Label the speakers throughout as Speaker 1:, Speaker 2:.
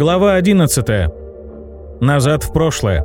Speaker 1: Глава 11. Назад в прошлое.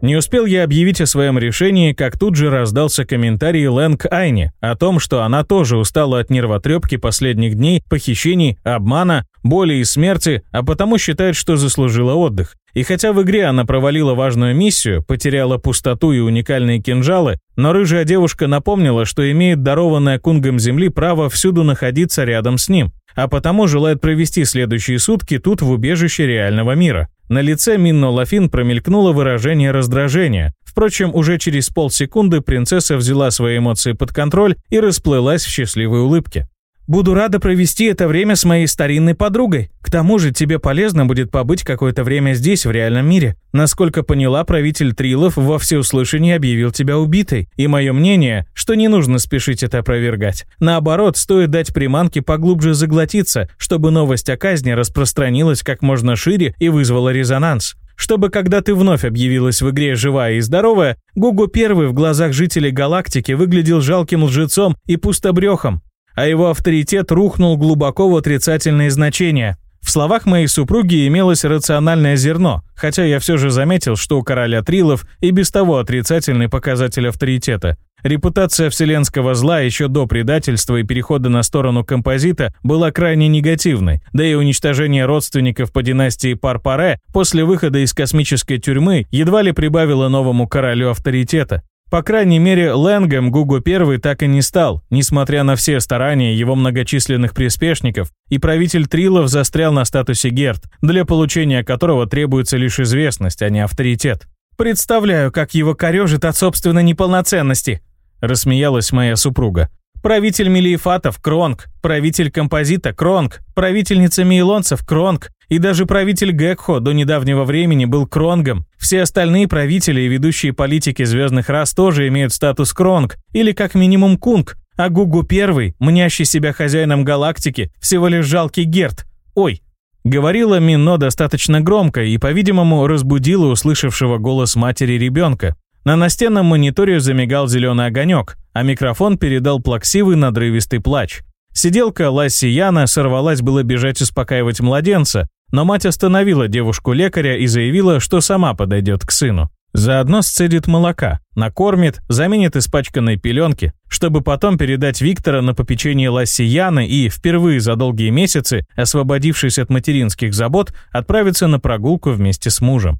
Speaker 1: Не успел я объявить о своем решении, как тут же раздался комментарий Лэнг Айни о том, что она тоже устала от нервотрепки последних дней, похищений, обмана, боли и смерти, а потому считает, что заслужила отдых. И хотя в игре она провалила важную миссию, потеряла пустоту и уникальные кинжалы, но рыжая девушка напомнила, что имеет дарованное кунгом земли право всюду находиться рядом с ним, а потому желает провести следующие сутки тут в убежище реального мира. На лице Минно Лафин промелькнуло выражение раздражения. Впрочем, уже через полсекунды принцесса взяла свои эмоции под контроль и расплылась в счастливой улыбке. Буду рада провести это время с моей старинной подругой. К тому же тебе полезно будет побыть какое-то время здесь, в реальном мире. Насколько поняла, правитель Трилов во всеуслышание объявил тебя убитой. И мое мнение, что не нужно спешить это опровергать. Наоборот, стоит дать приманке поглубже заглотиться, чтобы новость о казни распространилась как можно шире и вызвала резонанс чтобы когда ты вновь объявилась в игре живая и здоровая, Гугу первый в глазах жителей галактики выглядел жалким лжецом и пустобрехом, а его авторитет рухнул глубоко в отрицательные значения. В словах моей супруги имелось рациональное зерно, хотя я все же заметил, что у короля Трилов и без того отрицательный показатель авторитета. Репутация вселенского зла еще до предательства и перехода на сторону композита была крайне негативной, да и уничтожение родственников по династии Парпаре после выхода из космической тюрьмы едва ли прибавило новому королю авторитета. По крайней мере, Лэнгом Гугу I так и не стал, несмотря на все старания его многочисленных приспешников, и правитель Трилов застрял на статусе Герд, для получения которого требуется лишь известность, а не авторитет. «Представляю, как его корежит от собственной неполноценности», — рассмеялась моя супруга. Правитель Мелиефатов – Кронг, правитель Композита – Кронг, правительница Мейлонцев – Кронг, и даже правитель Гекхо до недавнего времени был Кронгом. Все остальные правители и ведущие политики звездных рас тоже имеют статус Кронг, или как минимум Кунг, а Гугу Первый, мнящий себя хозяином галактики, всего лишь жалкий Герд. Ой, Говорила Мино достаточно громко и, по-видимому, разбудила услышавшего голос матери ребенка. На настенном мониторе замигал зеленый огонек, а микрофон передал плаксивый надрывистый плач. Сиделка Ласси Яна сорвалась было бежать успокаивать младенца, но мать остановила девушку-лекаря и заявила, что сама подойдет к сыну. Заодно сцедит молока, накормит, заменит испачканной пеленки, чтобы потом передать Виктора на попечение Лассияны и, впервые за долгие месяцы, освободившись от материнских забот, отправиться на прогулку вместе с мужем.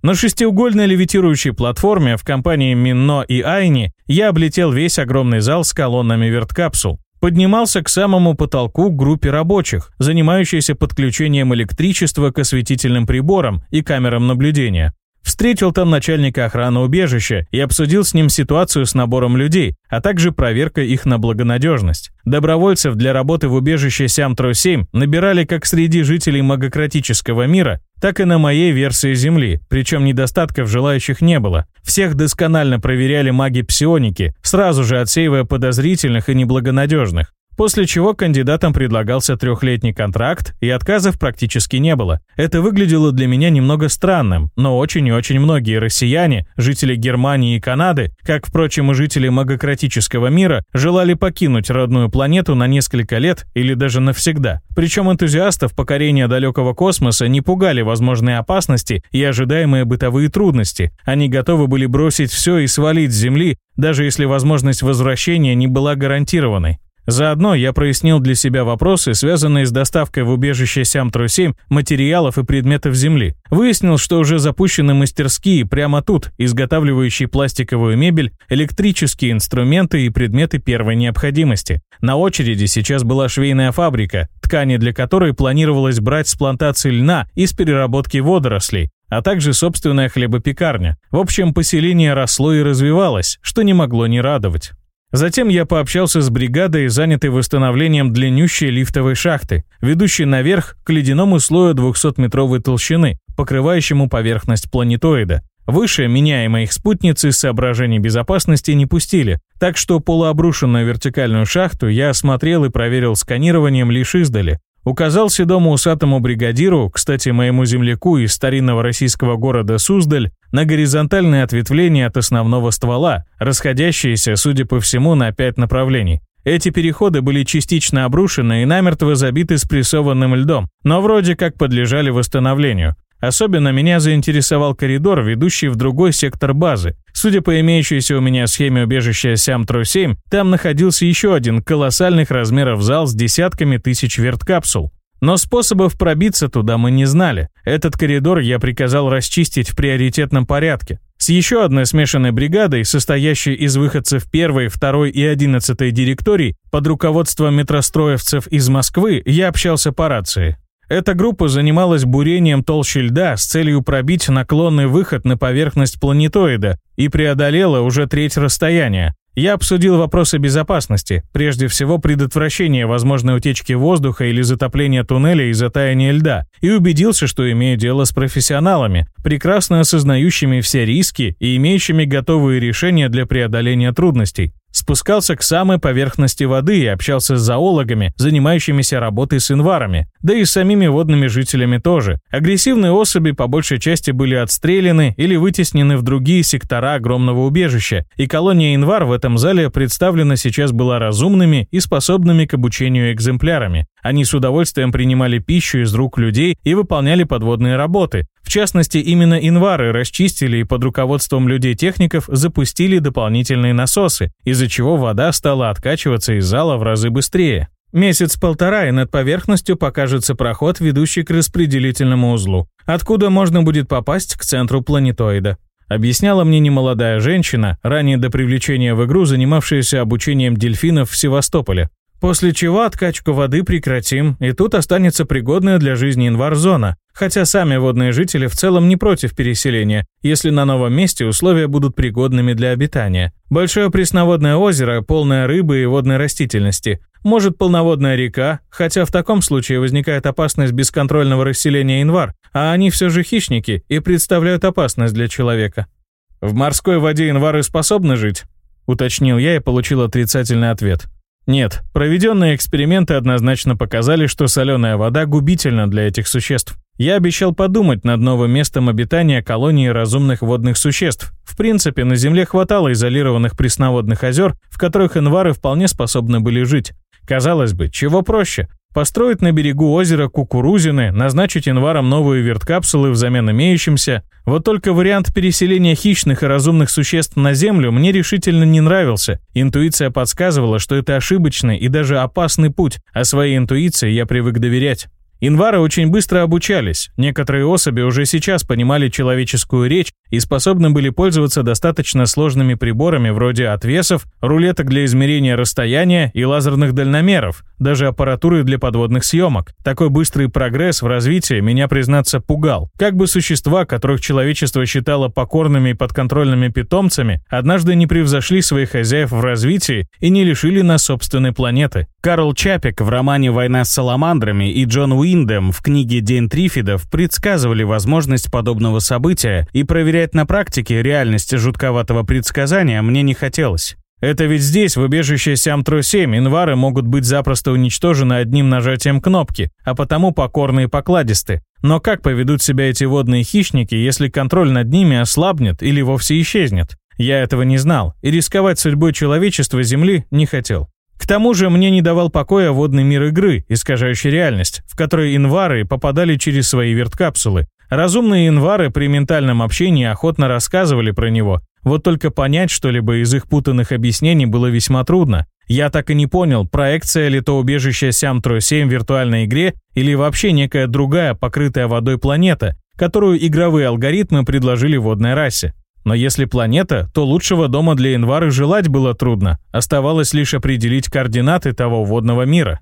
Speaker 1: На шестиугольной левитирующей платформе в компании Минно и Айни я облетел весь огромный зал с колоннами верткапсул поднимался к самому потолку группе рабочих, занимающейся подключением электричества к осветительным приборам и камерам наблюдения. Встретил там начальника охраны убежища и обсудил с ним ситуацию с набором людей, а также проверкой их на благонадежность. Добровольцев для работы в убежище Сямтро-7 набирали как среди жителей магократического мира, так и на моей версии Земли, причем недостатков желающих не было. Всех досконально проверяли маги-псионики, сразу же отсеивая подозрительных и неблагонадежных. После чего кандидатам предлагался трехлетний контракт, и отказов практически не было. Это выглядело для меня немного странным, но очень и очень многие россияне, жители Германии и Канады, как, впрочем, и жители магократического мира, желали покинуть родную планету на несколько лет или даже навсегда. Причем энтузиастов покорения далекого космоса не пугали возможные опасности и ожидаемые бытовые трудности. Они готовы были бросить все и свалить с Земли, даже если возможность возвращения не была гарантированной. Заодно я прояснил для себя вопросы, связанные с доставкой в убежище Сямтру-7 материалов и предметов земли. Выяснил, что уже запущены мастерские прямо тут, изготавливающие пластиковую мебель, электрические инструменты и предметы первой необходимости. На очереди сейчас была швейная фабрика, ткани для которой планировалось брать с плантации льна из переработки водорослей, а также собственная хлебопекарня. В общем, поселение росло и развивалось, что не могло не радовать. Затем я пообщался с бригадой, занятой восстановлением длиннющей лифтовой шахты, ведущей наверх к ледяному слою 200-метровой толщины, покрывающему поверхность планетоида. Выше меня и моих спутниц из соображений безопасности не пустили, так что полуобрушенную вертикальную шахту я осмотрел и проверил сканированием лишь издали. Указал седому усатому бригадиру, кстати, моему земляку из старинного российского города Суздаль, на горизонтальное ответвление от основного ствола, расходящееся, судя по всему, на пять направлений. Эти переходы были частично обрушены и намертво забиты спрессованным льдом, но вроде как подлежали восстановлению. Особенно меня заинтересовал коридор, ведущий в другой сектор базы. Судя по имеющейся у меня схеме убежища Сям-Тро-7, там находился еще один колоссальных размеров зал с десятками тысяч верткапсул. Но способов пробиться туда мы не знали. Этот коридор я приказал расчистить в приоритетном порядке. С еще одной смешанной бригадой, состоящей из выходцев 1, 2 и 11 директорий, под руководством метростроевцев из Москвы, я общался по рации. Эта группа занималась бурением толщи льда с целью пробить наклонный выход на поверхность планетоида и преодолела уже треть расстояния. Я обсудил вопросы безопасности, прежде всего предотвращение возможной утечки воздуха или затопления туннеля из-за таяния льда, и убедился, что имею дело с профессионалами, прекрасно осознающими все риски и имеющими готовые решения для преодоления трудностей. Спускался к самой поверхности воды и общался с зоологами, занимающимися работой с инварами, да и с самими водными жителями тоже. Агрессивные особи по большей части были отстреляны или вытеснены в другие сектора огромного убежища, и колония инвар в этом зале представлена сейчас была разумными и способными к обучению экземплярами. Они с удовольствием принимали пищу из рук людей и выполняли подводные работы. В частности, именно инвары расчистили и под руководством людей-техников запустили дополнительные насосы, из-за чего вода стала откачиваться из зала в разы быстрее. Месяц-полтора, и над поверхностью покажется проход, ведущий к распределительному узлу, откуда можно будет попасть к центру планетоида. Объясняла мне немолодая женщина, ранее до привлечения в игру занимавшаяся обучением дельфинов в Севастополе. После чего откачку воды прекратим, и тут останется пригодная для жизни инвар-зона, хотя сами водные жители в целом не против переселения, если на новом месте условия будут пригодными для обитания. Большое пресноводное озеро, полное рыбы и водной растительности. Может полноводная река, хотя в таком случае возникает опасность бесконтрольного расселения инвар, а они все же хищники и представляют опасность для человека. «В морской воде инвары способны жить?» — уточнил я и получил отрицательный ответ. Нет, проведенные эксперименты однозначно показали, что соленая вода губительна для этих существ. Я обещал подумать над новым местом обитания колонии разумных водных существ. В принципе, на Земле хватало изолированных пресноводных озер, в которых инвары вполне способны были жить. Казалось бы, чего проще? Построить на берегу озера кукурузины, назначить инварам новые верткапсулы взамен имеющимся. Вот только вариант переселения хищных и разумных существ на Землю мне решительно не нравился. Интуиция подсказывала, что это ошибочный и даже опасный путь, а своей интуиции я привык доверять. Инвары очень быстро обучались. Некоторые особи уже сейчас понимали человеческую речь и способны были пользоваться достаточно сложными приборами вроде отвесов, рулеток для измерения расстояния и лазерных дальномеров, даже аппаратуры для подводных съемок. Такой быстрый прогресс в развитии меня, признаться, пугал. Как бы существа, которых человечество считало покорными и подконтрольными питомцами, однажды не превзошли своих хозяев в развитии и не лишили нас собственной планеты. Карл Чапик в романе «Война с саламандрами» и Джон Уиндем в книге «День Трифидов» предсказывали возможность подобного события, и проверять на практике реальность жутковатого предсказания мне не хотелось. Это ведь здесь, в убежище Сямтро-7, инвары могут быть запросто уничтожены одним нажатием кнопки, а потому покорны и покладисты. Но как поведут себя эти водные хищники, если контроль над ними ослабнет или вовсе исчезнет? Я этого не знал, и рисковать судьбой человечества Земли не хотел. К тому же мне не давал покоя водный мир игры, искажающий реальность, в которой инвары попадали через свои верткапсулы. Разумные инвары при ментальном общении охотно рассказывали про него, вот только понять что-либо из их путанных объяснений было весьма трудно. Я так и не понял, проекция ли то убежище Сям-Тро-7 в виртуальной игре или вообще некая другая покрытая водой планета, которую игровые алгоритмы предложили водной расе. Но если планета, то лучшего дома для Инвары желать было трудно, оставалось лишь определить координаты того водного мира.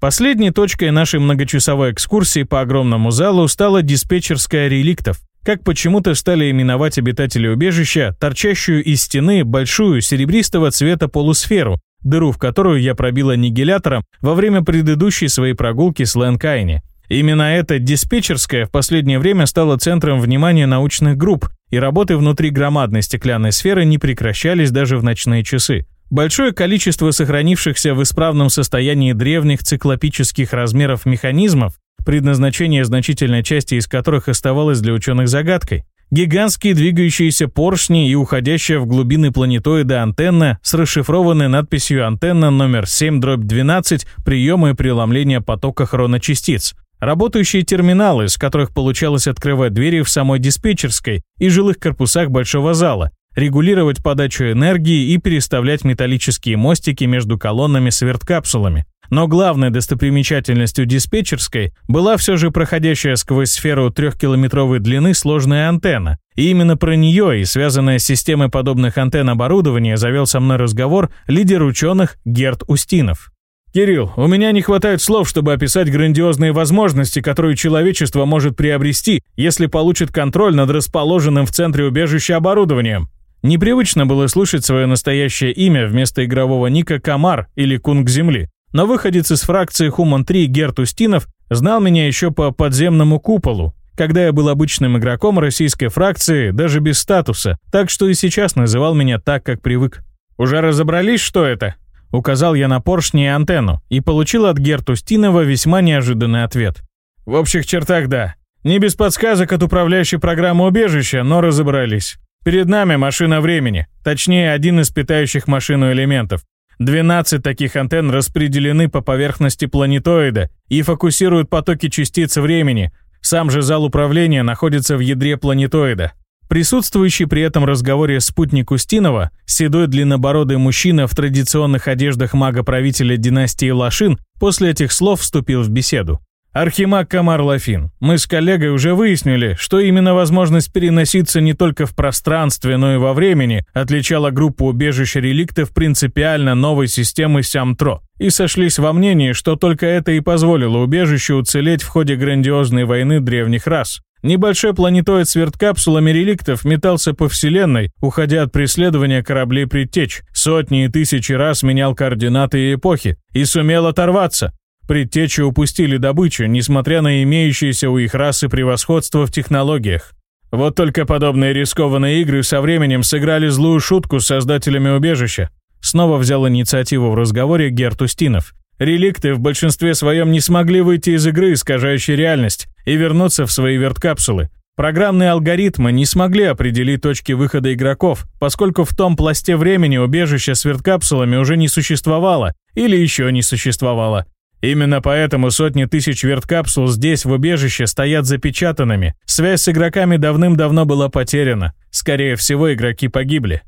Speaker 1: Последней точкой нашей многочасовой экскурсии по огромному залу стала диспетчерская реликтов, как почему-то стали именовать обитатели убежища, торчащую из стены большую серебристого цвета полусферу, дыру в которую я пробила аннигилятором во время предыдущей своей прогулки с Лэнкайне. Именно эта диспетчерская в последнее время стала центром внимания научных групп, и работы внутри громадной стеклянной сферы не прекращались даже в ночные часы. Большое количество сохранившихся в исправном состоянии древних циклопических размеров механизмов, предназначение значительной части из которых оставалось для ученых загадкой. Гигантские двигающиеся поршни и уходящая в глубины планетоида антенна с расшифрованной надписью «Антенна номер 7-12 приема и преломления потока хроночастиц». Работающие терминалы, с которых получалось открывать двери в самой диспетчерской и жилых корпусах большого зала, регулировать подачу энергии и переставлять металлические мостики между колоннами с верткапсулами. Но главной достопримечательностью диспетчерской была все же проходящая сквозь сферу трехкилометровой длины сложная антенна. И именно про нее и связанное с системой подобных антенн оборудование завел со мной разговор лидер ученых Герт Устинов. «Кирилл, у меня не хватает слов, чтобы описать грандиозные возможности, которые человечество может приобрести, если получит контроль над расположенным в центре убежища оборудованием». Непривычно было слышать свое настоящее имя вместо игрового ника Камар или Кунг Земли. Но выходец из фракции Хуман-3 Герт Устинов знал меня еще по подземному куполу, когда я был обычным игроком российской фракции, даже без статуса, так что и сейчас называл меня так, как привык. «Уже разобрались, что это?» Указал я на поршни и антенну, и получил от Герт Устинова весьма неожиданный ответ. «В общих чертах да. Не без подсказок от управляющей программы убежища, но разобрались. Перед нами машина времени, точнее, один из питающих машину элементов. 12 таких антенн распределены по поверхности планетоида и фокусируют потоки частиц времени. Сам же зал управления находится в ядре планетоида. Присутствующий при этом разговоре спутник Устинова, седой длиннобородый мужчина в традиционных одеждах мага-правителя династии Лашин, после этих слов вступил в беседу. Архимаг Камар Лафин, мы с коллегой уже выяснили, что именно возможность переноситься не только в пространстве, но и во времени отличала группу убежища реликтов принципиально новой системы Сямтро, и сошлись во мнении, что только это и позволило убежищу уцелеть в ходе грандиозной войны древних рас. Небольшой планетоид с верткапсулами реликтов метался по Вселенной, уходя от преследования кораблей предтеч, сотни и тысячи раз менял координаты и эпохи, и сумел оторваться, Предтечи упустили добычу, несмотря на имеющееся у их расы превосходство в технологиях. Вот только подобные рискованные игры со временем сыграли злую шутку с создателями убежища. Снова взял инициативу в разговоре Герт Устинов. Реликты в большинстве своем не смогли выйти из игры, искажающей реальность, и вернуться в свои верткапсулы. Программные алгоритмы не смогли определить точки выхода игроков, поскольку в том пласте времени убежища с верткапсулами уже не существовало или еще не существовало. Именно поэтому сотни тысяч верткапсул здесь, в убежище, стоят запечатанными. Связь с игроками давным-давно была потеряна. Скорее всего, игроки погибли.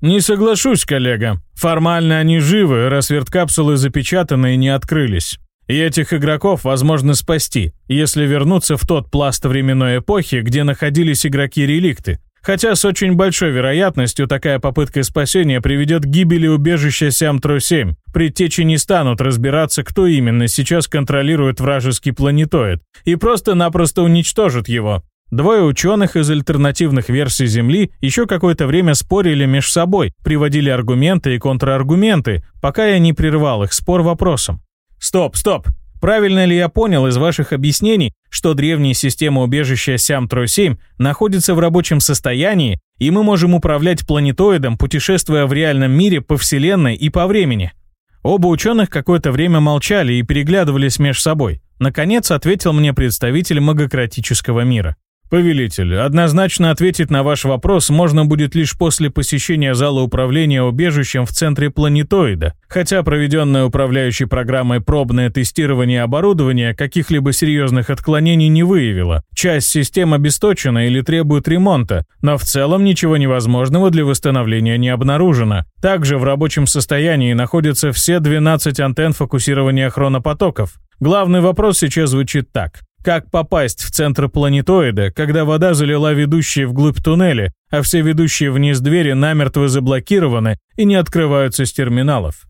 Speaker 1: Не соглашусь, коллега. Формально они живы, раз верткапсулы запечатаны и не открылись. И этих игроков возможно спасти, если вернуться в тот пласт временной эпохи, где находились игроки-реликты. Хотя с очень большой вероятностью такая попытка спасения приведет к гибели убежища Сям-Тро-7. Предтечи не станут разбираться, кто именно сейчас контролирует вражеский планетоид, и просто-напросто уничтожат его. Двое ученых из альтернативных версий Земли еще какое-то время спорили между собой, приводили аргументы и контраргументы, пока я не прервал их спор вопросом. «Стоп, стоп! Правильно ли я понял из ваших объяснений, что древняя система убежища Сям-Тро-7 находится в рабочем состоянии, и мы можем управлять планетоидом, путешествуя в реальном мире по Вселенной и по времени? Оба ученых какое-то время молчали и переглядывались между собой. Наконец ответил мне представитель магократического мира. «Повелитель, однозначно ответить на ваш вопрос можно будет лишь после посещения зала управления убежищем в центре планетоида, хотя проведенное управляющей программой пробное тестирование оборудования каких-либо серьезных отклонений не выявило. Часть систем обесточена или требует ремонта, но в целом ничего невозможного для восстановления не обнаружено. Также в рабочем состоянии находятся все 12 антенн фокусирования хронопотоков. Главный вопрос сейчас звучит так. Как попасть в центр планетоида, когда вода залила ведущие вглубь туннеля, а все ведущие вниз двери намертво заблокированы и не открываются с терминалов?